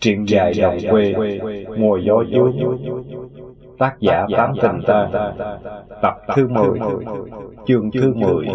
Truyện dài đồng quê, mùa gió dương, tác giả Tám Tình Ta, tập thứ 10, chương thứ 10.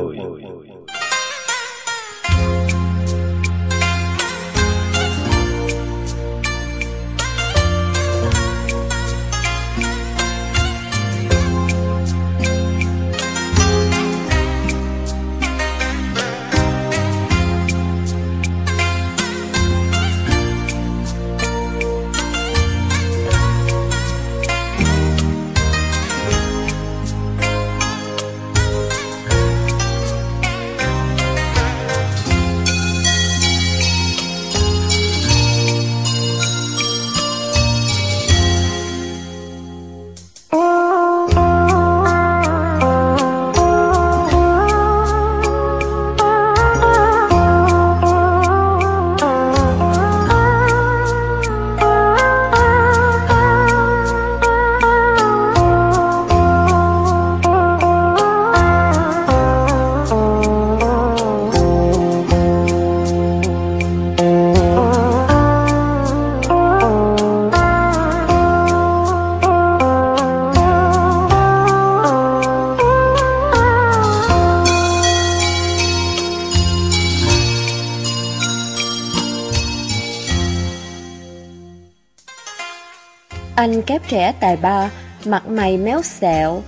Anh kép trẻ tài ba, mặt mày méo xẹo,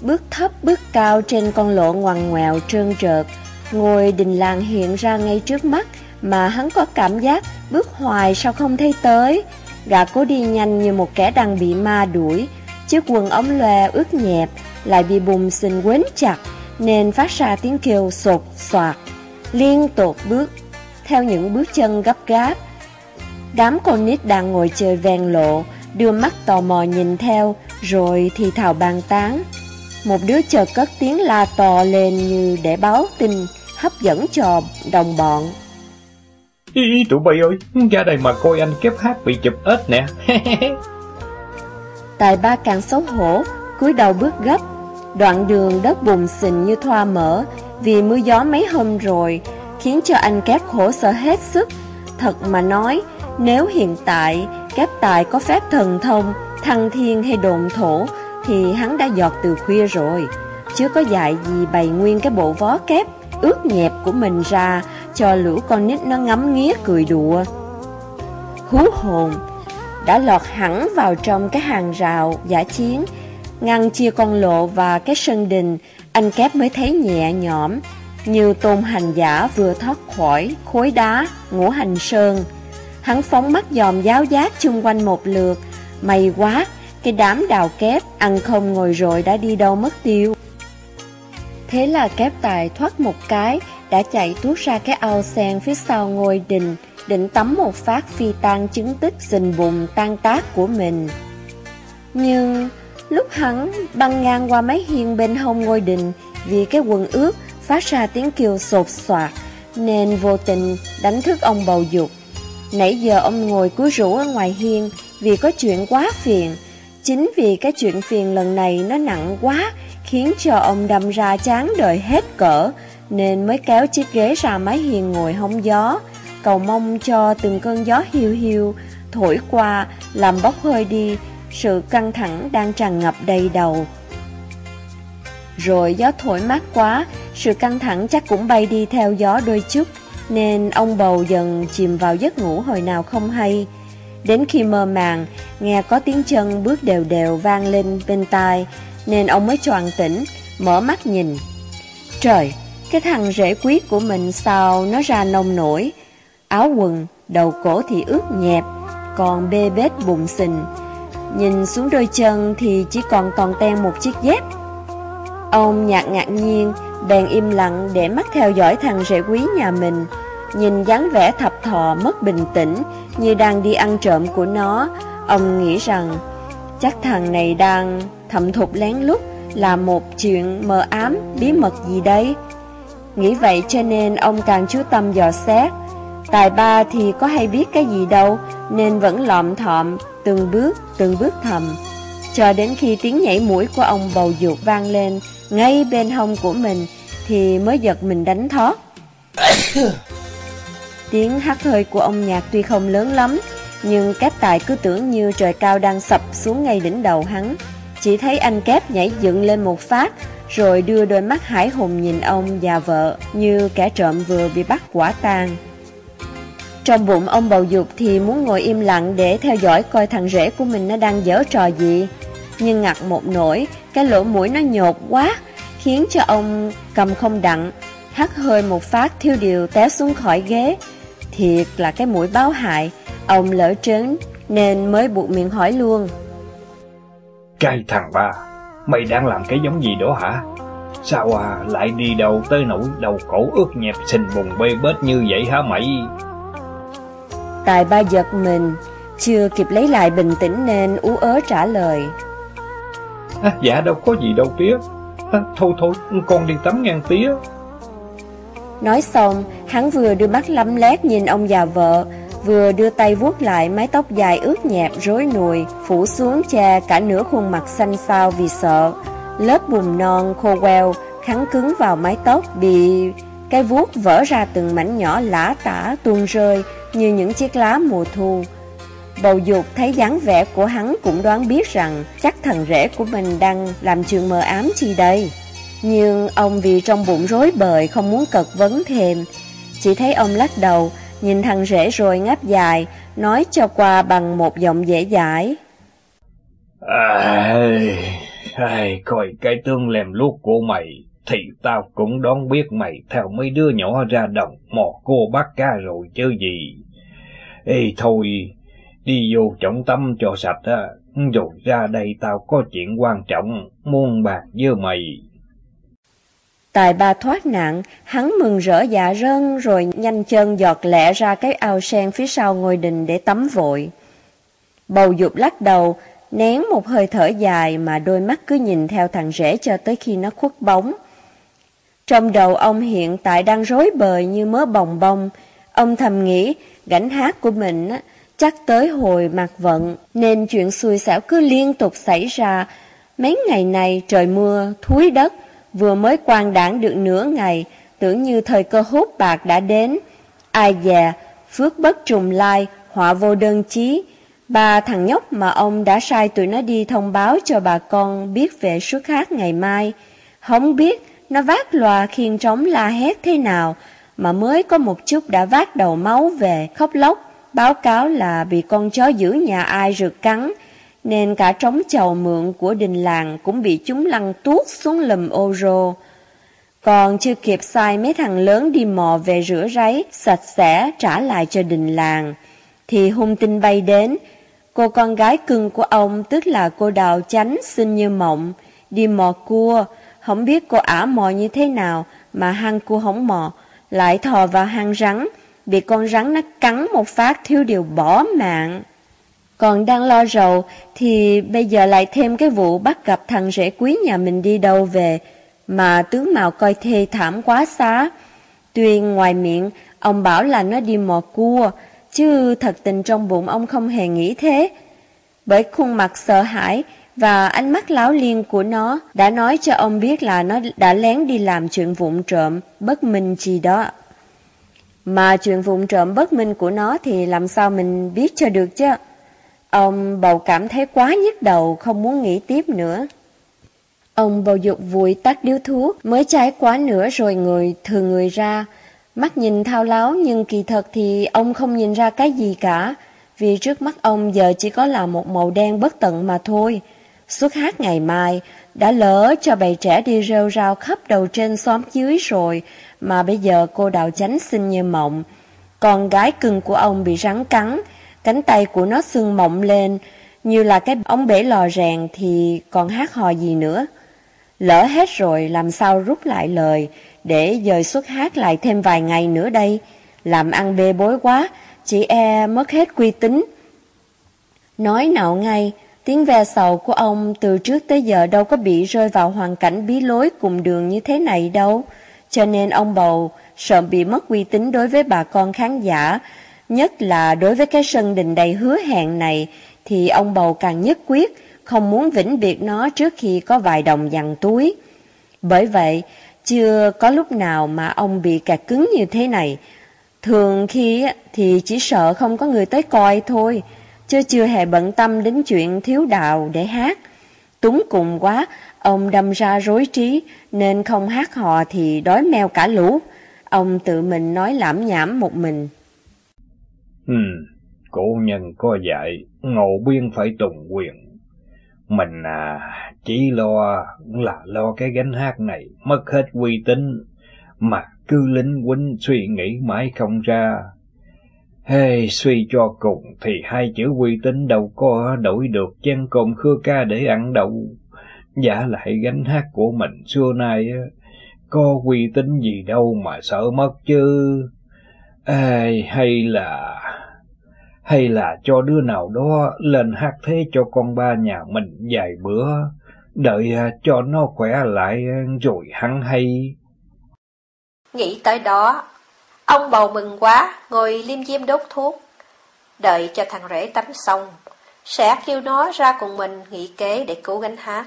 bước thấp bước cao trên con lộ ngoằn ngoèo trơn trượt. Ngôi đình làng hiện ra ngay trước mắt mà hắn có cảm giác bước hoài sao không thấy tới. Gã cố đi nhanh như một kẻ đang bị ma đuổi, chiếc quần ống loe ướt nhẹp lại bị bùm xình quến chặt nên phát ra tiếng kêu sột soạt, liên tục bước theo những bước chân gấp gáp. Đám con nít đang ngồi chơi ven lộ, đưa mắt tò mò nhìn theo, rồi thì thào bàn tán. Một đứa chợt cất tiếng la to lên như để báo tin, hấp dẫn cho đồng bọn. Ý, ý tụi bay ơi, ra đây mà coi anh kép hát bị chụp ếch nè. Tài ba càng xấu hổ, cúi đầu bước gấp. Đoạn đường đất bùn xình như thoa mỡ, vì mưa gió mấy hôm rồi, khiến cho anh kép khổ sở hết sức. Thật mà nói, nếu hiện tại Kép tài có phép thần thông, thăng thiên hay đồn thổ thì hắn đã giọt từ khuya rồi. Chứ có dạy gì bày nguyên cái bộ vó kép ướt nhẹp của mình ra cho lũ con nít nó ngắm nghía cười đùa. Hú hồn đã lọt hẳn vào trong cái hàng rào giả chiến, ngăn chia con lộ và cái sân đình, anh kép mới thấy nhẹ nhõm, như tôn hành giả vừa thoát khỏi khối đá, ngũ hành sơn. Hắn phóng mắt dòm giáo giác chung quanh một lượt. May quá, Cái đám đào kép Ăn không ngồi rồi đã đi đâu mất tiêu. Thế là kép tài thoát một cái, Đã chạy tuốt ra cái ao sen phía sau ngôi đình, Định tắm một phát phi tan chứng tích Dình bùn tan tác của mình. Nhưng lúc hắn băng ngang qua mấy hiên bên hông ngôi đình, Vì cái quần ướt, phát ra tiếng kêu sột soạt, Nên vô tình đánh thức ông bầu dục. Nãy giờ ông ngồi cúi rũ ở ngoài hiên vì có chuyện quá phiền. Chính vì cái chuyện phiền lần này nó nặng quá, khiến cho ông đâm ra chán đời hết cỡ, nên mới kéo chiếc ghế ra mái hiên ngồi hóng gió, cầu mong cho từng cơn gió hiu hiu, thổi qua, làm bốc hơi đi, sự căng thẳng đang tràn ngập đầy đầu. Rồi gió thổi mát quá, sự căng thẳng chắc cũng bay đi theo gió đôi chút, nên ông bầu dần chìm vào giấc ngủ hồi nào không hay. Đến khi mơ màng, nghe có tiếng chân bước đều đều vang lên bên tai, nên ông mới choàng tỉnh, mở mắt nhìn. Trời, cái thằng rễ quyết của mình sao nó ra nông nổi, áo quần, đầu cổ thì ướt nhẹp, còn bê bết bụng xình. Nhìn xuống đôi chân thì chỉ còn toàn ten một chiếc dép. Ông nhạt ngạc nhiên, bèn im lặng để mắt theo dõi thằng rể quý nhà mình. Nhìn dáng vẻ thập thọ mất bình tĩnh như đang đi ăn trộm của nó, ông nghĩ rằng chắc thằng này đang thẩm thục lén lút là một chuyện mờ ám, bí mật gì đấy. Nghĩ vậy cho nên ông càng chú tâm dò xét. Tài ba thì có hay biết cái gì đâu, nên vẫn lọm thọm, từng bước, từng bước thầm. Cho đến khi tiếng nhảy mũi của ông bầu dục vang lên, ngay bên hông của mình, thì mới giật mình đánh thoát. Tiếng hát hơi của ông nhạc tuy không lớn lắm, Nhưng cáp tài cứ tưởng như trời cao đang sập xuống ngay đỉnh đầu hắn. Chỉ thấy anh kép nhảy dựng lên một phát, rồi đưa đôi mắt hải hùng nhìn ông và vợ như kẻ trộm vừa bị bắt quả tang. Trong bụng ông bầu dục thì muốn ngồi im lặng để theo dõi coi thằng rể của mình nó đang dở trò gì. Nhưng ngặt một nỗi, cái lỗ mũi nó nhột quá, khiến cho ông cầm không đặng, hắt hơi một phát thiêu điều té xuống khỏi ghế. Thiệt là cái mũi báo hại, ông lỡ trớn nên mới buộc miệng hỏi luôn. Cái thằng ba, mày đang làm cái giống gì đó hả? Sao à, lại đi đâu tới nỗi đầu cổ ướt nhẹp xình bùng bê bết như vậy hả mày? Tài ba giật mình, chưa kịp lấy lại bình tĩnh nên ú ớ trả lời. À, dạ đâu có gì đâu tía. À, thôi thôi, con đi tắm ngang tía. Nói xong, hắn vừa đưa mắt lắm lét nhìn ông già vợ, vừa đưa tay vuốt lại mái tóc dài ướt nhẹp rối nùi, phủ xuống che cả nửa khuôn mặt xanh xao vì sợ. Lớp bùn non khô queo, kháng cứng vào mái tóc bị cái vuốt vỡ ra từng mảnh nhỏ lã tả tuôn rơi như những chiếc lá mùa thu. Bầu dục thấy dáng vẻ của hắn cũng đoán biết rằng chắc thần rể của mình đang làm chuyện mờ ám chi đây. Nhưng ông vì trong bụng rối bời không muốn cật vấn thêm. Chỉ thấy ông lắc đầu, nhìn thằng rể rồi ngáp dài, nói cho qua bằng một giọng dễ dãi. Ai, ai, coi cái tương lèm luốc của mày, thì tao cũng đoán biết mày theo mấy đứa nhỏ ra đồng mò cô bắt cá rồi chứ gì. Ê thôi, đi vô trọng tâm cho sạch á, rồi ra đây tao có chuyện quan trọng, muôn bạc với mày. Tài ba thoát nạn, hắn mừng rỡ dạ rơn rồi nhanh chân giọt lẹ ra cái ao sen phía sau ngôi đình để tắm vội. Bầu dục lắc đầu, nén một hơi thở dài mà đôi mắt cứ nhìn theo thằng rể cho tới khi nó khuất bóng. Trong đầu ông hiện tại đang rối bời như mớ bồng bông, ông thầm nghĩ gánh hát của mình á, chắc tới hồi mặt vận, nên chuyện xui xẻo cứ liên tục xảy ra. Mấy ngày này trời mưa, thúi đất, vừa mới quan đảng được nửa ngày, tưởng như thời cơ hút bạc đã đến. Ai dè, phước bất trùng lai, họa vô đơn chí. Ba thằng nhóc mà ông đã sai tụi nó đi thông báo cho bà con biết về xuất hát ngày mai. Không biết nó vác loa khiên trống la hét thế nào, mà mới có một chút đã vác đầu máu về, khóc lóc, báo cáo là bị con chó giữ nhà ai rượt cắn, nên cả trống chầu mượn của đình làng cũng bị chúng lăn tuốt xuống lùm ô rô. Còn chưa kịp sai mấy thằng lớn đi mò về rửa ráy, sạch sẽ trả lại cho đình làng, thì hung tinh bay đến. Cô con gái cưng của ông, tức là cô đào chánh xinh như mộng, đi mò cua, không biết cô ả mò như thế nào mà hăng cua không mò, lại thò vào hang rắn, bị con rắn nó cắn một phát thiếu điều bỏ mạng. Còn đang lo rầu thì bây giờ lại thêm cái vụ bắt gặp thằng rể quý nhà mình đi đâu về mà tướng mạo coi thê thảm quá xá. Tuy ngoài miệng ông bảo là nó đi mò cua chứ thật tình trong bụng ông không hề nghĩ thế. Bởi khuôn mặt sợ hãi và ánh mắt láo liên của nó đã nói cho ông biết là nó đã lén đi làm chuyện vụn trộm, bất minh chi đó. Mà chuyện vụn trộm bất minh của nó thì làm sao mình biết cho được chứ? Ông bầu cảm thấy quá nhức đầu, không muốn nghĩ tiếp nữa. Ông bầu dục vùi tắt điếu thuốc, mới cháy quá nữa rồi người thừa người ra. Mắt nhìn thao láo nhưng kỳ thật thì ông không nhìn ra cái gì cả, vì trước mắt ông giờ chỉ có là một màu đen bất tận mà thôi. Xuất hát ngày mai, đã lỡ cho bầy trẻ đi rêu rao khắp đầu trên xóm dưới rồi, mà bây giờ cô đào chánh xinh như mộng. Con gái cưng của ông bị rắn cắn, cánh tay của nó sưng mộng lên, như là cái ống bể lò rèn thì còn hát hò gì nữa. Lỡ hết rồi làm sao rút lại lời, để dời xuất hát lại thêm vài ngày nữa đây. Làm ăn bê bối quá, chị e mất hết quy tính. Nói nào ngay, tiếng ve sầu của ông từ trước tới giờ đâu có bị rơi vào hoàn cảnh bí lối cùng đường như thế này đâu. Cho nên ông bầu sợ bị mất uy tín đối với bà con khán giả, nhất là đối với cái sân đình đầy hứa hẹn này, thì ông bầu càng nhất quyết, không muốn vĩnh biệt nó trước khi có vài đồng dằn túi. Bởi vậy, chưa có lúc nào mà ông bị kẹt cứng như thế này. Thường khi thì chỉ sợ không có người tới coi thôi, chứ chưa hề bận tâm đến chuyện thiếu đạo để hát. Túng cùng quá, ông đâm ra rối trí, nên không hát hò thì đói meo cả lũ. Ông tự mình nói lãm nhảm một mình. Ừ, cổ nhân có dạy, ngộ biên phải tùng quyền. Mình à, chỉ lo là lo cái gánh hát này, mất hết uy tín, mà cứ lính quýnh suy nghĩ mãi không ra. Hey, suy cho cùng thì hai chữ uy tín đâu có đổi được chân cồn khưa ca để ăn đâu. Giả lại gánh hát của mình xưa nay có uy tín gì đâu mà sợ mất chứ. Ê, hay là... Hay là cho đứa nào đó lên hát thế cho con ba nhà mình vài bữa, đợi à, cho nó khỏe lại à, rồi hắn hay. Nghĩ tới đó, ông bầu mừng quá, ngồi liêm diêm đốt thuốc. Đợi cho thằng rể tắm xong, sẽ kêu nó ra cùng mình nghỉ kế để cứu gánh hát.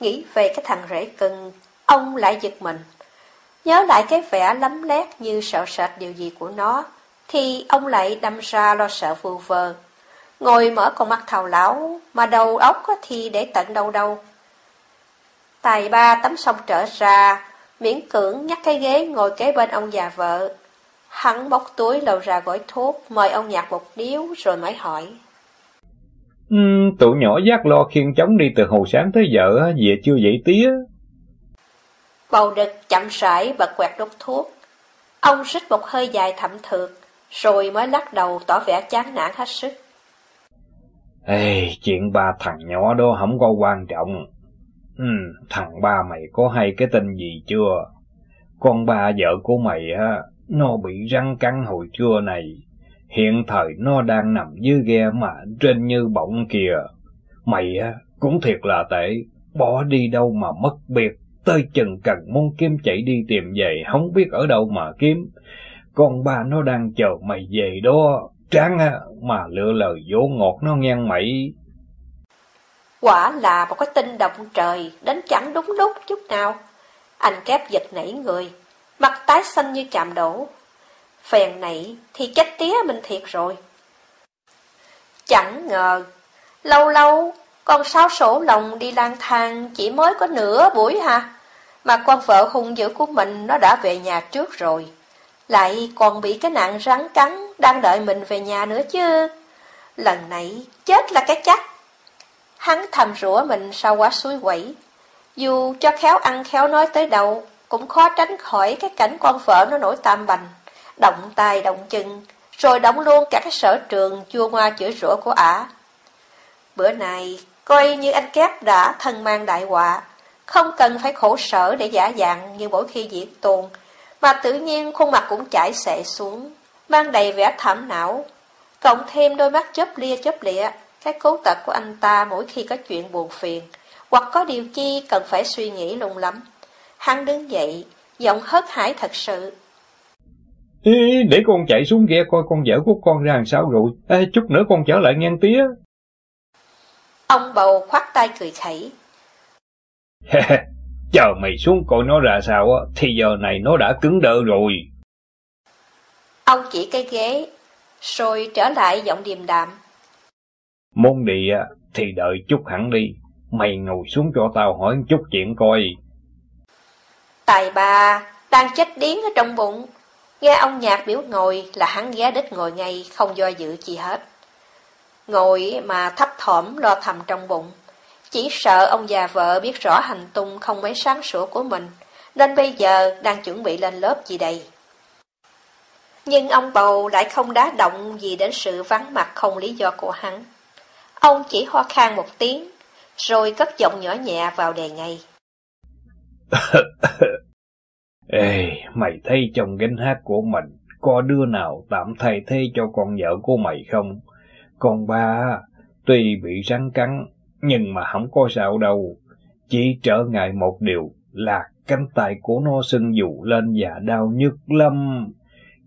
Nghĩ về cái thằng rể cưng, ông lại giật mình. Nhớ lại cái vẻ lấm lét như sợ sệt điều gì của nó, thì ông lại đâm ra lo sợ vù vờ. Ngồi mở con mắt thào lão, mà đầu óc thì để tận đâu đâu. Tài ba tắm xong trở ra, miễn cưỡng nhắc cái ghế ngồi kế bên ông già vợ. Hắn bóc túi lầu ra gói thuốc, mời ông nhặt một điếu rồi mới hỏi. Ừ, tụi nhỏ giác lo khiên chống đi từ hồi sáng tới giờ, về chưa dậy tía. Bầu đực chậm rãi bật quẹt đốt thuốc. Ông rít một hơi dài thậm thượt, rồi mới lắc đầu tỏ vẻ chán nản hết sức. Ê, chuyện ba thằng nhỏ đó không có quan trọng. Ừ, thằng ba mày có hay cái tin gì chưa? Con ba vợ của mày á, nó bị răng cắn hồi trưa này. Hiện thời nó đang nằm dưới ghe mà trên như bọng kìa. Mày á, cũng thiệt là tệ, bỏ đi đâu mà mất biệt, tới chừng cần muốn kiếm chạy đi tìm về, không biết ở đâu mà kiếm. Con ba nó đang chờ mày về đó, tráng á, mà lựa lời vỗ ngọt nó ngang mày. Quả là một cái tin động trời, đến chẳng đúng lúc chút nào. Anh kép giật nảy người, mặt tái xanh như chạm đổ. Phèn nảy thì chết tía mình thiệt rồi. Chẳng ngờ, lâu lâu con sao sổ lòng đi lang thang chỉ mới có nửa buổi ha, mà con vợ hung dữ của mình nó đã về nhà trước rồi. Lại còn bị cái nạn rắn cắn đang đợi mình về nhà nữa chứ. Lần này chết là cái chắc. Hắn thầm rủa mình sao quá suối quẩy. Dù cho khéo ăn khéo nói tới đâu, cũng khó tránh khỏi cái cảnh con vợ nó nổi tam bành, động tay động chân, rồi động luôn cả cái sở trường chua ngoa chữa rủa của ả. Bữa này, coi như anh kép đã thân mang đại họa, không cần phải khổ sở để giả dạng như mỗi khi diễn tuồng, mà tự nhiên khuôn mặt cũng chảy xệ xuống, mang đầy vẻ thảm não, cộng thêm đôi mắt chớp lia chớp lịa, cái cố tật của anh ta mỗi khi có chuyện buồn phiền, hoặc có điều chi cần phải suy nghĩ lung lắm. Hắn đứng dậy, giọng hớt hải thật sự. Ê, để con chạy xuống ghe coi con vợ của con ra làm sao rồi, Ê, chút nữa con trở lại ngang tía. Ông bầu khoát tay cười khẩy. Chờ mày xuống coi nó ra sao á, thì giờ này nó đã cứng đơ rồi. Ông chỉ cái ghế, rồi trở lại giọng điềm đạm. Môn đi á, thì đợi chút hẳn đi. Mày ngồi xuống cho tao hỏi chút chuyện coi. Tài bà đang chết điếng ở trong bụng. Nghe ông nhạc biểu ngồi là hắn ghé đích ngồi ngay, không do dự gì hết. Ngồi mà thấp thỏm lo thầm trong bụng. Chỉ sợ ông già vợ biết rõ hành tung không mấy sáng sủa của mình, nên bây giờ đang chuẩn bị lên lớp gì đây. Nhưng ông bầu lại không đá động gì đến sự vắng mặt không lý do của hắn. Ông chỉ ho khan một tiếng, rồi cất giọng nhỏ nhẹ vào đề ngay. Ê, mày thấy trong gánh hát của mình, có đứa nào tạm thay thế cho con vợ của mày không? Con ba, tuy bị rắn cắn, nhưng mà không có sao đâu. Chỉ trở ngại một điều là cánh tay của nó sưng dù lên và đau nhức lắm.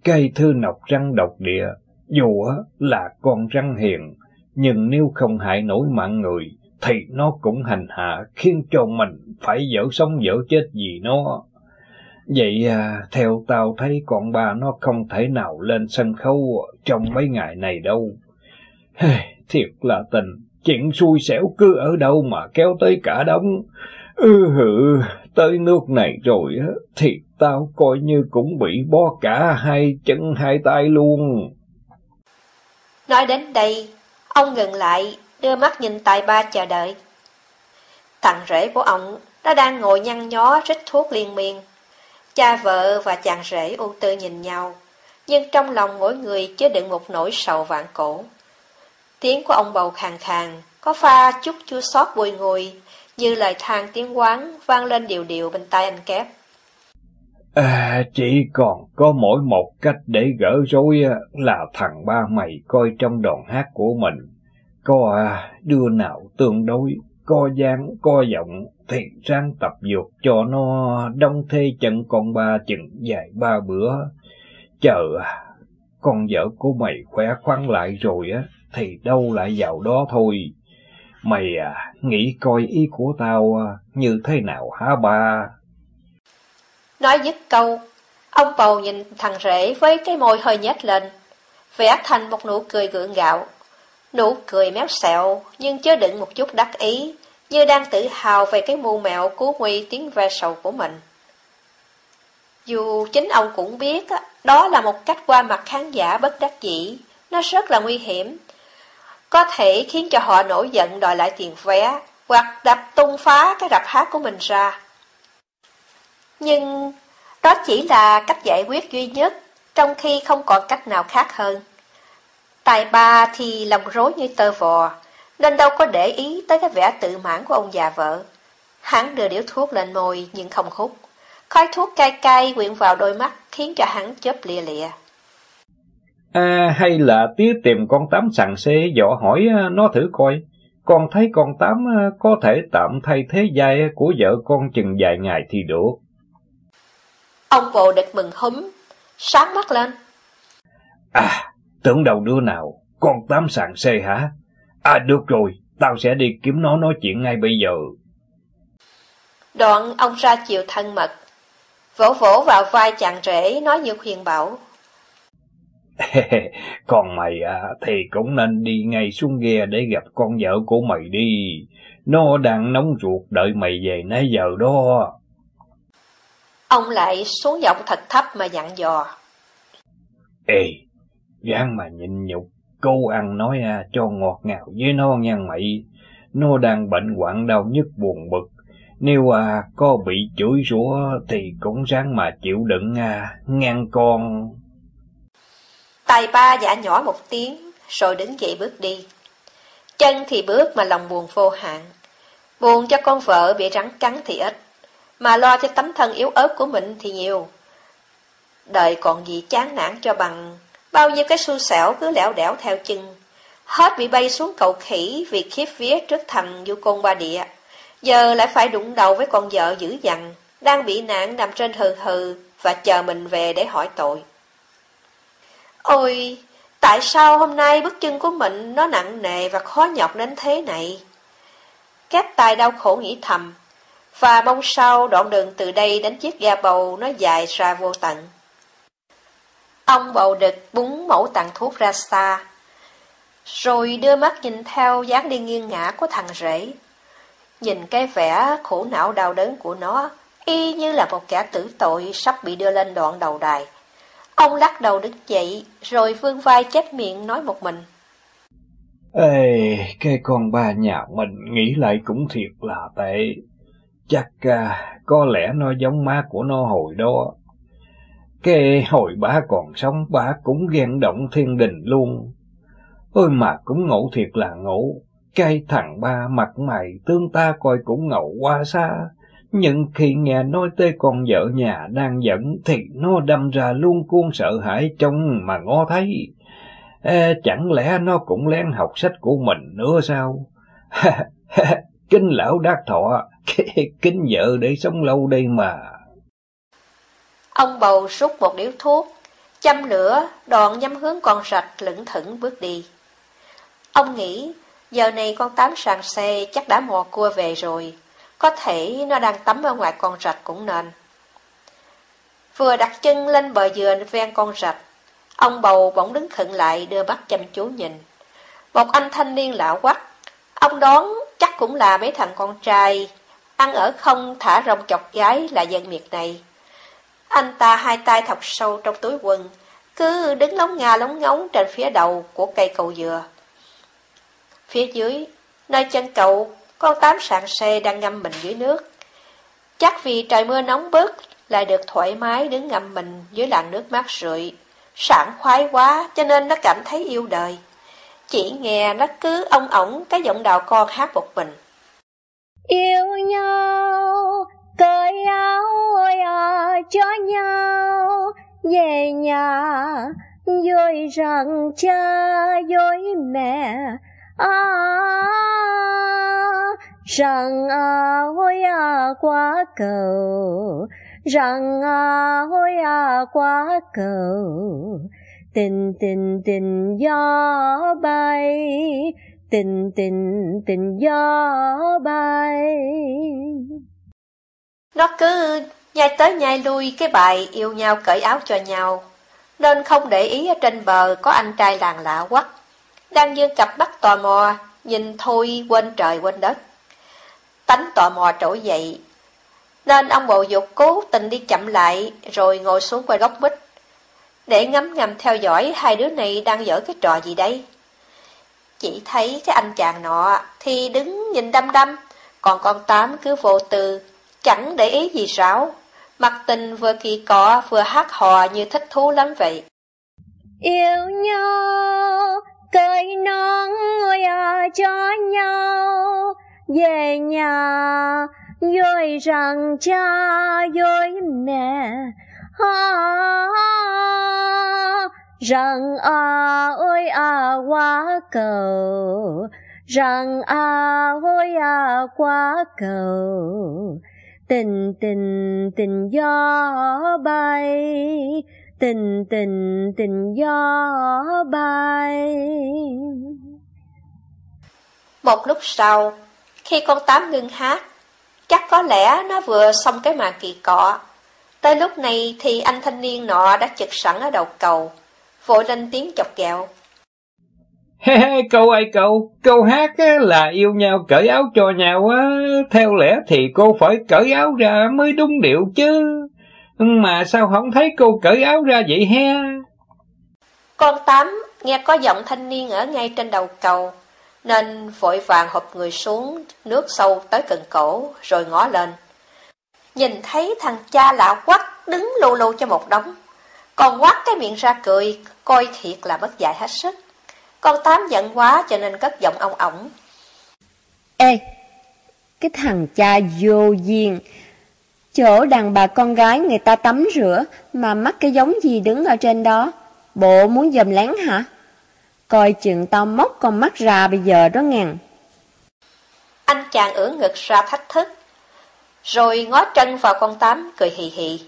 Cây thư nọc răng độc địa, dù là con răng hiền, nhưng nếu không hại nổi mạng người, thì nó cũng hành hạ khiến cho mình phải dở sống dở chết vì nó. Vậy à, theo tao thấy con bà nó không thể nào lên sân khấu trong mấy ngày này đâu. Hey, thiệt là tình, chuyện xui xẻo cứ ở đâu mà kéo tới cả đống. Ừ hừ, tới nước này rồi á, thì tao coi như cũng bị bó cả hai chân hai tay luôn. Nói đến đây, ông ngừng lại, đưa mắt nhìn tài ba chờ đợi. Thằng rể của ông đã đang ngồi nhăn nhó rít thuốc liên miên. Cha vợ và chàng rể ưu tư nhìn nhau, nhưng trong lòng mỗi người chứa đựng một nỗi sầu vạn cổ. Tiếng của ông bầu khàn khàn, có pha chút chua xót bùi ngùi, như lời than tiếng quán vang lên điều điều bên tai anh kép. À, chỉ còn có mỗi một cách để gỡ rối là thằng ba mày coi trong đoàn hát của mình. Có à, nào tương đối, có dáng, có giọng, thì sang tập dược cho nó đông thê chân con ba chừng dài ba bữa. Chờ à, con vợ của mày khỏe khoắn lại rồi á, thì đâu lại vào đó thôi. Mày à, nghĩ coi ý của tao à, như thế nào hả ba? Nói dứt câu, ông bầu nhìn thằng rể với cái môi hơi nhếch lên, vẽ thành một nụ cười gượng gạo. Nụ cười méo xẹo nhưng chứa đựng một chút đắc ý, như đang tự hào về cái mưu mẹo cứu nguy tiếng ve sầu của mình. Dù chính ông cũng biết đó là một cách qua mặt khán giả bất đắc dĩ, nó rất là nguy hiểm. Có thể khiến cho họ nổi giận đòi lại tiền vé, hoặc đập tung phá cái rạp hát của mình ra. Nhưng đó chỉ là cách giải quyết duy nhất, trong khi không còn cách nào khác hơn. Tài ba thì lòng rối như tơ vò, nên đâu có để ý tới cái vẻ tự mãn của ông già vợ. Hắn đưa điếu thuốc lên môi nhưng không hút. Khói thuốc cay cay quyện vào đôi mắt khiến cho hắn chớp lìa lìa. À, hay là tía tìm con tám sằng xê dọ hỏi à, nó thử coi. Con thấy con tám à, có thể tạm thay thế giai của vợ con chừng vài ngày thì được. Ông bộ địch mừng húm, sáng mắt lên. À, tưởng đầu đứa nào, con tám sàng xê hả? À được rồi, tao sẽ đi kiếm nó nói chuyện ngay bây giờ. Đoạn ông ra chiều thân mật, vỗ vỗ vào vai chàng rể nói như khuyên bảo. Còn mày à, thì cũng nên đi ngay xuống ghe để gặp con vợ của mày đi. Nó đang nóng ruột đợi mày về nãy giờ đó. Ông lại xuống giọng thật thấp mà dặn dò. Ê, gán mà nhịn nhục, cô ăn nói à, cho ngọt ngào với nó nha mày. Nó đang bệnh hoạn đau nhức buồn bực. Nếu à, có bị chửi rủa thì cũng ráng mà chịu đựng à, ngang con. Tài ba giả nhỏ một tiếng, rồi đứng dậy bước đi. Chân thì bước mà lòng buồn vô hạn. Buồn cho con vợ bị rắn cắn thì ít, mà lo cho tấm thân yếu ớt của mình thì nhiều. Đời còn gì chán nản cho bằng, bao nhiêu cái xui xẻo cứ lẻo đẻo theo chân. Hết bị bay xuống cầu khỉ vì khiếp vía trước thằng du côn ba địa. Giờ lại phải đụng đầu với con vợ dữ dằn, đang bị nạn nằm trên hừ hừ và chờ mình về để hỏi tội. Ôi, tại sao hôm nay bước chân của mình nó nặng nề và khó nhọc đến thế này? Kép tài đau khổ nghĩ thầm, và mong sau đoạn đường từ đây đến chiếc ga bầu nó dài ra vô tận. Ông bầu đực búng mẫu tặng thuốc ra xa, rồi đưa mắt nhìn theo dáng đi nghiêng ngã của thằng rể. Nhìn cái vẻ khổ não đau đớn của nó, y như là một kẻ tử tội sắp bị đưa lên đoạn đầu đài. Ông lắc đầu đứng dậy, rồi vương vai chết miệng nói một mình. Ê, cái con ba nhà mình nghĩ lại cũng thiệt là tệ. Chắc à, có lẽ nó giống má của nó hồi đó. Cái hồi bà còn sống, bà cũng ghen động thiên đình luôn. Ôi mà cũng ngộ thiệt là ngộ. Cái thằng ba mặt mày tương ta coi cũng ngẫu qua xa. Nhưng khi nghe nói tới con vợ nhà đang giận thì nó đâm ra luôn cuôn sợ hãi trong mà ngó thấy. Ê, chẳng lẽ nó cũng lén học sách của mình nữa sao? kính lão đắc thọ, kính vợ để sống lâu đây mà. Ông bầu rút một điếu thuốc, châm lửa, đoạn nhắm hướng con rạch lững thững bước đi. Ông nghĩ, giờ này con tám sàn xe chắc đã mò cua về rồi, có thể nó đang tắm ở ngoài con rạch cũng nên. Vừa đặt chân lên bờ dừa ven con rạch, ông bầu bỗng đứng khựng lại đưa mắt chăm chú nhìn. Một anh thanh niên lão quắc, ông đoán chắc cũng là mấy thằng con trai, ăn ở không thả rong chọc gái là dân miệt này. Anh ta hai tay thọc sâu trong túi quần, cứ đứng lóng ngà lóng ngóng trên phía đầu của cây cầu dừa. Phía dưới, nơi chân cầu, con tám sạng xe đang ngâm mình dưới nước. Chắc vì trời mưa nóng bức, lại được thoải mái đứng ngâm mình dưới làn nước mát rượi. Sảng khoái quá cho nên nó cảm thấy yêu đời. Chỉ nghe nó cứ ông ổng cái giọng đào con hát một mình. Yêu nhau, cởi áo à, cho nhau, về nhà, dối rằng cha dối mẹ, à, rằng à, ôi à quá cầu, rằng à, ôi à quá cầu, tình tình tình gió bay, tình tình tình gió bay. Nó cứ nhai tới nhai lui cái bài yêu nhau cởi áo cho nhau, nên không để ý ở trên bờ có anh trai làng lạ quắc, đang dương cặp mắt tò mò, nhìn thôi quên trời quên đất. Tánh tò mò trỗi dậy, nên ông bộ dục cố tình đi chậm lại rồi ngồi xuống quay góc bích. để ngắm ngầm theo dõi hai đứa này đang dở cái trò gì đây. Chỉ thấy cái anh chàng nọ thì đứng nhìn đăm đăm, còn con tám cứ vô tư, chẳng để ý gì ráo. Mặt tình vừa kỳ cọ vừa hát hò như thích thú lắm vậy. Yêu nhau, cây nón ngồi ở cho nhau, về nhà, vui rằng cha vui mẹ, ha, rằng à ôi à quá cầu, rằng à ôi à quá cầu, tình tình tình gió bay, tình tình tình gió bay. Một lúc sau, khi con tám ngưng hát, chắc có lẽ nó vừa xong cái màn kỳ cọ. Tới lúc này thì anh thanh niên nọ đã chực sẵn ở đầu cầu, vội lên tiếng chọc ghẹo. He he, câu ai câu, câu hát á, là yêu nhau cởi áo cho nhau á, theo lẽ thì cô phải cởi áo ra mới đúng điệu chứ. Mà sao không thấy cô cởi áo ra vậy he? Con Tám nghe có giọng thanh niên ở ngay trên đầu cầu, nên vội vàng hụp người xuống nước sâu tới cần cổ rồi ngó lên. Nhìn thấy thằng cha lạ quắc đứng lù lù cho một đống, còn quắc cái miệng ra cười, coi thiệt là mất dạy hết sức. Con Tám giận quá cho nên cất giọng ông ổng. Ê, cái thằng cha vô duyên, chỗ đàn bà con gái người ta tắm rửa mà mắc cái giống gì đứng ở trên đó, bộ muốn dòm lén hả? Coi chừng tao móc con mắt ra bây giờ đó ngàn. Anh chàng ưỡn ngực ra thách thức, rồi ngó chân vào con Tám cười hì hì.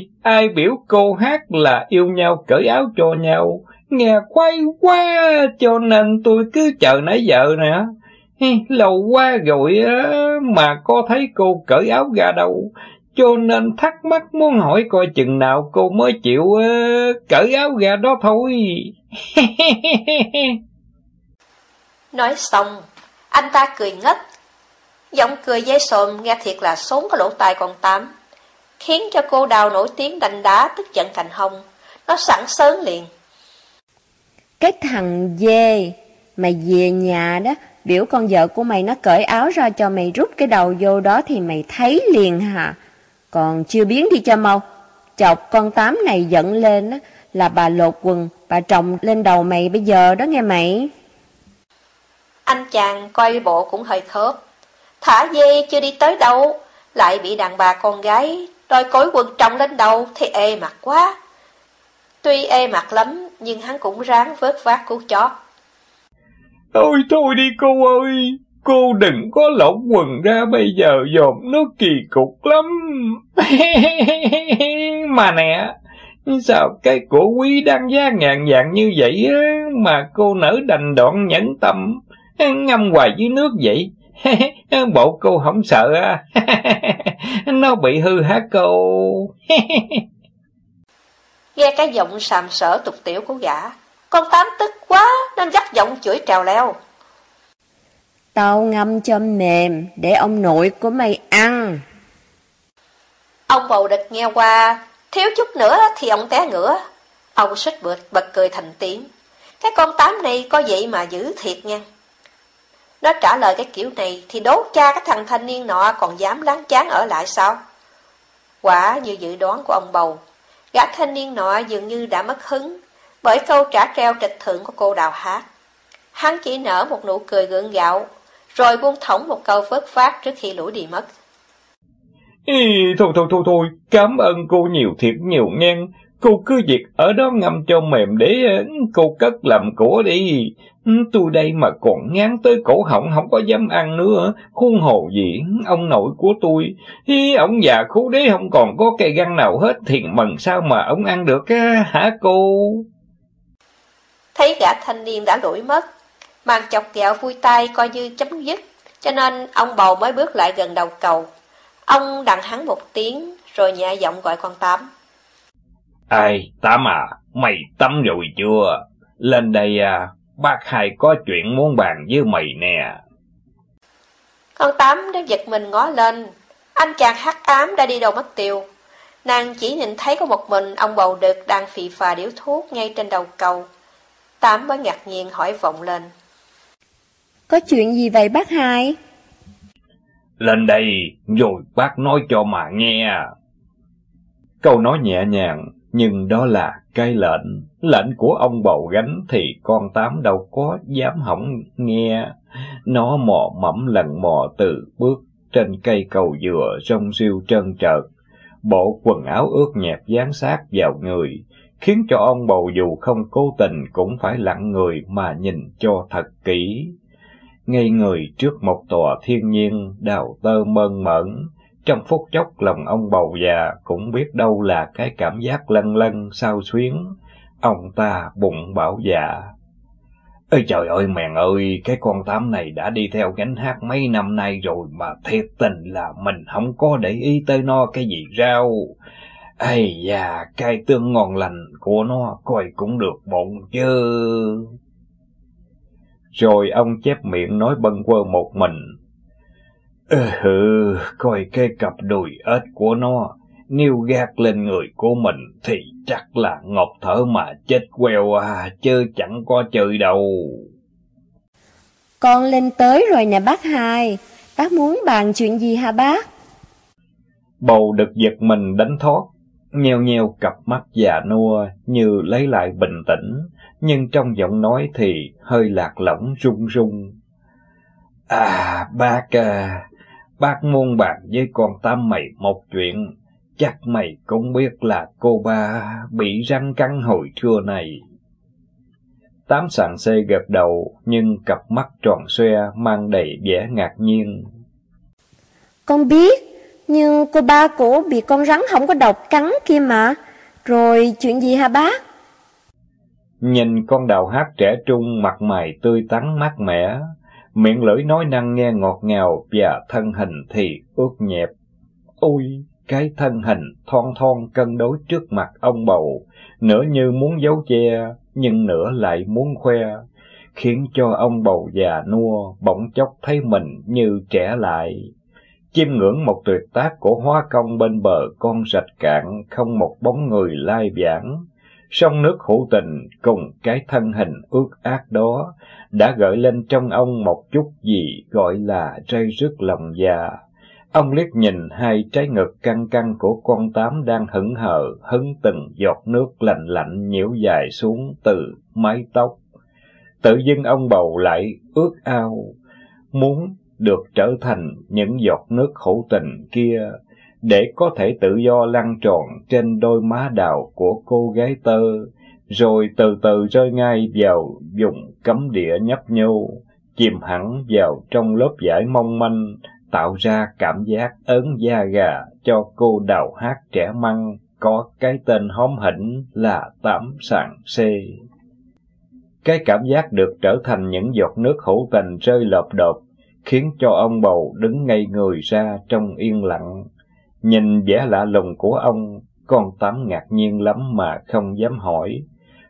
Ai biểu cô hát là yêu nhau cởi áo cho nhau, nghe quay quá cho nên tôi cứ chờ nãy giờ nè. Lâu quá rồi mà có thấy cô cởi áo ra đâu, cho nên thắc mắc muốn hỏi coi chừng nào cô mới chịu cởi áo ra đó thôi. Nói xong, anh ta cười ngất. Giọng cười dây sồm nghe thiệt là sốn có lỗ tai còn Tám khiến cho cô đào nổi tiếng đành đá tức giận thành hông. Nó sẵn sớn liền. Cái thằng dê, mày về nhà đó, biểu con vợ của mày nó cởi áo ra cho mày rút cái đầu vô đó thì mày thấy liền hả? Còn chưa biến đi cho mau. Chọc con tám này giận lên á, là bà lột quần, bà trồng lên đầu mày bây giờ đó nghe mày. Anh chàng coi bộ cũng hơi khớp. Thả dê chưa đi tới đâu, lại bị đàn bà con gái rồi cối quần trọng lên đầu thì ê mặt quá. Tuy ê mặt lắm, nhưng hắn cũng ráng vớt vát cứu chó. thôi thôi đi cô ơi, cô đừng có lỏng quần ra bây giờ dòm nó kỳ cục lắm. mà nè, sao cái cổ quý đang giá ngàn dạng như vậy á, mà cô nở đành đoạn nhẫn tâm, ngâm hoài dưới nước vậy, Bộ cô không sợ á. Nó bị hư hả cô? Nghe cái giọng sàm sỡ tục tiểu của gã, con tám tức quá nên dắt giọng chửi trèo leo. Tao ngâm chôm mềm để ông nội của mày ăn. Ông bầu địch nghe qua, thiếu chút nữa thì ông té ngửa. Ông xích bượt bật cười thành tiếng. Cái con tám này có vậy mà dữ thiệt nha. Nó trả lời cái kiểu này thì đốt cha cái thằng thanh niên nọ còn dám láng chán ở lại sao? Quả như dự đoán của ông bầu, gã thanh niên nọ dường như đã mất hứng bởi câu trả treo trịch thượng của cô đào hát. Hắn chỉ nở một nụ cười gượng gạo, rồi buông thõng một câu vớt phát trước khi lũ đi mất. Ý, thôi thôi thôi thôi, cảm ơn cô nhiều thiệt nhiều ngang. Cô cứ việc ở đó ngâm cho mềm để cô cất làm của đi. Ừ, tôi đây mà còn ngán tới cổ họng không có dám ăn nữa. Khuôn hồ gì, ông nội của tôi. Ý, ông già khú đế không còn có cây găng nào hết. Thiền mần sao mà ông ăn được á, hả cô? Thấy gã thanh niên đã lủi mất, màn chọc ghẹo vui tay coi như chấm dứt, cho nên ông bầu mới bước lại gần đầu cầu. Ông đặng hắn một tiếng, rồi nhẹ giọng gọi con Tám. Ai, Tám à, mày tắm rồi chưa? Lên đây à, bác hai có chuyện muốn bàn với mày nè. Con Tám đã giật mình ngó lên, anh chàng hắc ám đã đi đâu mất tiêu. Nàng chỉ nhìn thấy có một mình ông bầu đực đang phì phà điếu thuốc ngay trên đầu cầu. Tám mới ngạc nhiên hỏi vọng lên. Có chuyện gì vậy bác hai? Lên đây, rồi bác nói cho mà nghe. Câu nói nhẹ nhàng, nhưng đó là cái lệnh. Lệnh của ông bầu gánh thì con tám đâu có dám hỏng nghe. Nó mò mẫm lần mò từ bước trên cây cầu dừa rong siêu trơn trợt. Bộ quần áo ướt nhẹp dán sát vào người, khiến cho ông bầu dù không cố tình cũng phải lặng người mà nhìn cho thật kỹ ngay người trước một tòa thiên nhiên đào tơ mơn mởn. Trong phút chốc lòng ông bầu già cũng biết đâu là cái cảm giác lân lân sao xuyến. Ông ta bụng bảo dạ. Ơi trời ơi mèn ơi, cái con tám này đã đi theo gánh hát mấy năm nay rồi mà thiệt tình là mình không có để ý tới nó cái gì rau. Ây da, cái tương ngon lành của nó coi cũng được bụng chứ. Rồi ông chép miệng nói bâng quơ một mình. Ừ, coi cái cặp đùi ếch của nó, nếu gạt lên người của mình thì chắc là ngọc thở mà chết queo à, chứ chẳng có chơi đâu. Con lên tới rồi nè bác hai, bác muốn bàn chuyện gì hả bác? Bầu được giật mình đánh thoát, nheo nheo cặp mắt già nua như lấy lại bình tĩnh, nhưng trong giọng nói thì hơi lạc lõng run run. À, bác à, bác muốn bàn với con Tam mày một chuyện, chắc mày cũng biết là cô ba bị răng cắn hồi trưa này. Tám sàn xê gật đầu, nhưng cặp mắt tròn xoe mang đầy vẻ ngạc nhiên. Con biết, nhưng cô ba cổ bị con rắn không có độc cắn kia mà. Rồi chuyện gì hả bác? Nhìn con đào hát trẻ trung mặt mày tươi tắn mát mẻ, miệng lưỡi nói năng nghe ngọt ngào và thân hình thì ướt nhẹp. Ôi, cái thân hình thon thon cân đối trước mặt ông bầu, nửa như muốn giấu che, nhưng nửa lại muốn khoe, khiến cho ông bầu già nua bỗng chốc thấy mình như trẻ lại. Chiêm ngưỡng một tuyệt tác của hóa công bên bờ con rạch cạn, không một bóng người lai vãng sông nước hữu tình cùng cái thân hình ước ác đó đã gợi lên trong ông một chút gì gọi là rây rứt lòng già. Ông liếc nhìn hai trái ngực căng căng của con tám đang hững hờ, hứng từng giọt nước lạnh lạnh nhiễu dài xuống từ mái tóc. Tự dưng ông bầu lại ước ao, muốn được trở thành những giọt nước hữu tình kia, để có thể tự do lăn tròn trên đôi má đào của cô gái tơ, rồi từ từ rơi ngay vào vùng cấm địa nhấp nhô, chìm hẳn vào trong lớp vải mong manh, tạo ra cảm giác ớn da gà cho cô đào hát trẻ măng có cái tên hóm hỉnh là Tám Sàng Xê. Cái cảm giác được trở thành những giọt nước hữu tình rơi lợp đột khiến cho ông bầu đứng ngay người ra trong yên lặng. Nhìn vẻ lạ lùng của ông, con tám ngạc nhiên lắm mà không dám hỏi.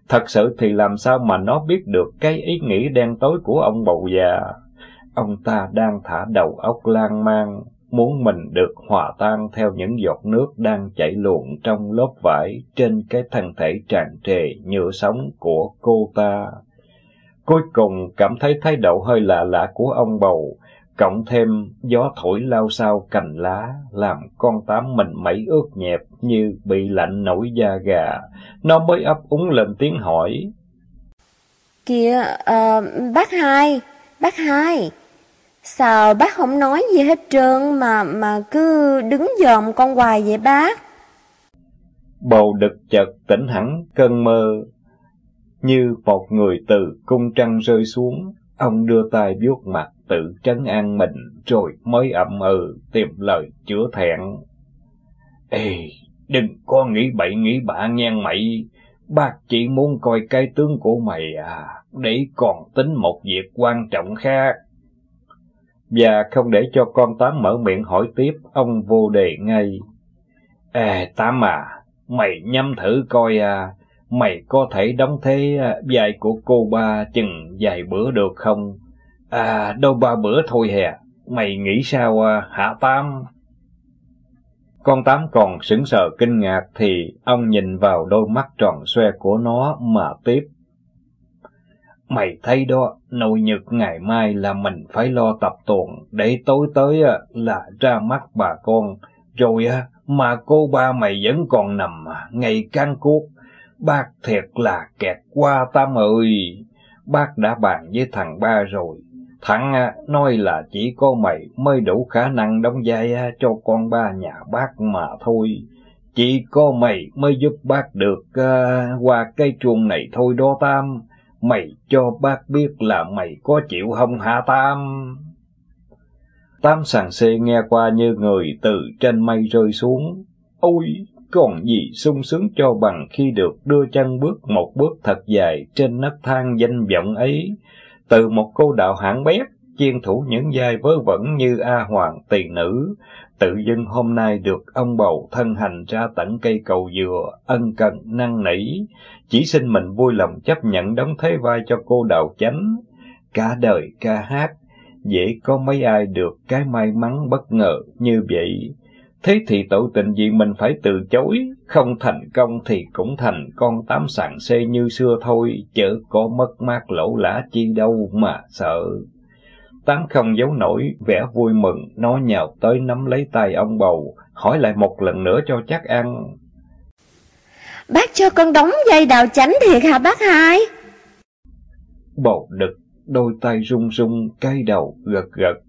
Thật sự thì làm sao mà nó biết được cái ý nghĩ đen tối của ông bầu già. Ông ta đang thả đầu óc lan man, muốn mình được hòa tan theo những giọt nước đang chảy luồn trong lớp vải trên cái thân thể tràn trề nhựa sống của cô ta. Cuối cùng cảm thấy thái độ hơi lạ lạ của ông bầu, cộng thêm gió thổi lao sao cành lá, làm con tám mình mẩy ướt nhẹp như bị lạnh nổi da gà. Nó mới ấp úng lên tiếng hỏi. Kìa, uh, bác hai, bác hai, sao bác không nói gì hết trơn mà mà cứ đứng dòm con hoài vậy bác? Bầu đực chợt tỉnh hẳn cơn mơ, như một người từ cung trăng rơi xuống, ông đưa tay vuốt mặt tự trấn an mình, rồi mới ậm ừ tìm lời chữa thẹn. Ê, đừng có nghĩ bậy nghĩ bạ nhan mày, bác chỉ muốn coi cái tướng của mày à, để còn tính một việc quan trọng khác. Và không để cho con Tám mở miệng hỏi tiếp, ông vô đề ngay. Ê, Tám à, mày nhắm thử coi à, mày có thể đóng thế à, vai của cô ba chừng vài bữa được không? À, đâu ba bữa thôi hè, mày nghĩ sao à, hả Tám? Con Tám còn sững sờ kinh ngạc thì ông nhìn vào đôi mắt tròn xoe của nó mà tiếp. Mày thấy đó, nội nhật ngày mai là mình phải lo tập tuần, để tối tới à, là ra mắt bà con. Rồi à, mà cô ba mày vẫn còn nằm à, ngày can cuốc. Bác thiệt là kẹt qua Tám ơi! Bác đã bàn với thằng ba rồi. Thằng à, nói là chỉ có mày mới đủ khả năng đóng vai à, cho con ba nhà bác mà thôi. Chỉ có mày mới giúp bác được uh, qua cái chuông này thôi đó Tam. Mày cho bác biết là mày có chịu không hả Tam? Tam sàng xê nghe qua như người từ trên mây rơi xuống. Ôi, còn gì sung sướng cho bằng khi được đưa chân bước một bước thật dài trên nấc thang danh vọng ấy, từ một cô đạo hạng bét, chiên thủ những vai vớ vẩn như A Hoàng tỳ nữ, tự dưng hôm nay được ông bầu thân hành ra tận cây cầu dừa, ân cần, năng nỉ, chỉ xin mình vui lòng chấp nhận đóng thế vai cho cô đạo chánh. Cả đời ca hát, dễ có mấy ai được cái may mắn bất ngờ như vậy. Thế thì tội tình gì mình phải từ chối, không thành công thì cũng thành con tám sàng xê như xưa thôi, chớ có mất mát lỗ lã chi đâu mà sợ. Tám không giấu nổi vẻ vui mừng, nó nhào tới nắm lấy tay ông bầu, hỏi lại một lần nữa cho chắc ăn. Bác cho con đóng dây đào chánh thiệt hả bác hai? Bầu đực, đôi tay run run, cay đầu, gật gật.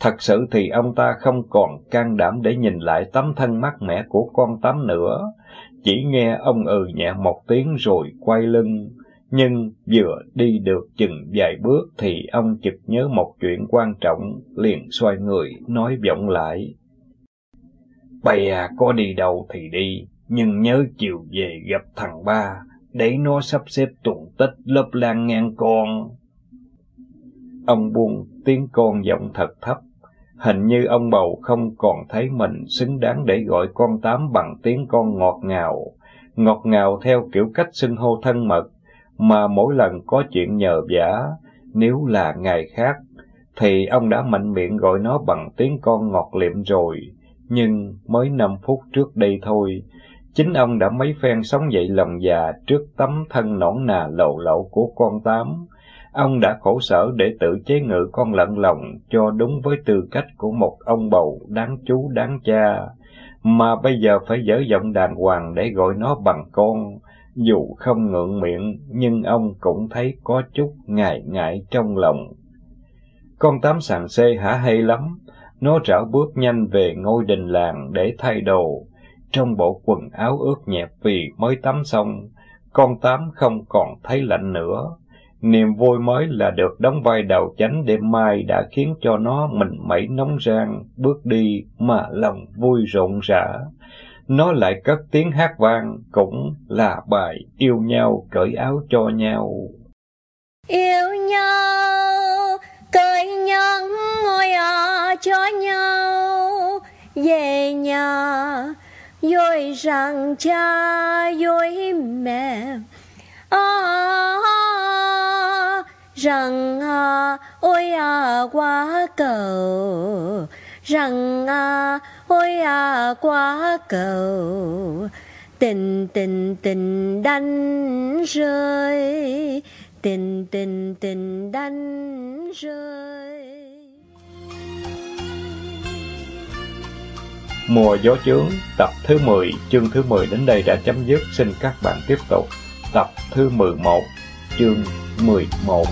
Thật sự thì ông ta không còn can đảm để nhìn lại tấm thân mát mẻ của con tắm nữa. Chỉ nghe ông ừ nhẹ một tiếng rồi quay lưng. Nhưng vừa đi được chừng vài bước thì ông chợt nhớ một chuyện quan trọng, liền xoay người, nói vọng lại. Bày à, có đi đâu thì đi, nhưng nhớ chiều về gặp thằng ba, để nó sắp xếp tuần tích lớp lan ngang con. Ông buông tiếng con giọng thật thấp, hình như ông bầu không còn thấy mình xứng đáng để gọi con tám bằng tiếng con ngọt ngào, ngọt ngào theo kiểu cách xưng hô thân mật, mà mỗi lần có chuyện nhờ vả, nếu là ngày khác, thì ông đã mạnh miệng gọi nó bằng tiếng con ngọt liệm rồi, nhưng mới năm phút trước đây thôi, chính ông đã mấy phen sống dậy lòng già trước tấm thân nõn nà lầu lậu của con tám. Ông đã khổ sở để tự chế ngự con lợn lòng cho đúng với tư cách của một ông bầu đáng chú đáng cha, mà bây giờ phải dở giọng đàng hoàng để gọi nó bằng con, dù không ngượng miệng, nhưng ông cũng thấy có chút ngại ngại trong lòng. Con tám sàng xê hả hay lắm, nó rảo bước nhanh về ngôi đình làng để thay đồ, trong bộ quần áo ướt nhẹp vì mới tắm xong, con tám không còn thấy lạnh nữa niềm vui mới là được đóng vai đầu chánh đêm mai đã khiến cho nó mình mẩy nóng rang, bước đi mà lòng vui rộn rã. Nó lại cất tiếng hát vang, cũng là bài yêu nhau cởi áo cho nhau. Yêu nhau, cởi nhẫn ngồi ở cho nhau, về nhà, vui rằng cha vui mẹ. À, rằng à, ôi à quá cầu. Rằng à, ôi à quá cầu. Tình tình tình đánh rơi. Tình tình tình đánh rơi. Mùa gió chướng tập thứ 10 chương thứ 10 đến đây đã chấm dứt. Xin các bạn tiếp tục tập thứ 11 chương 11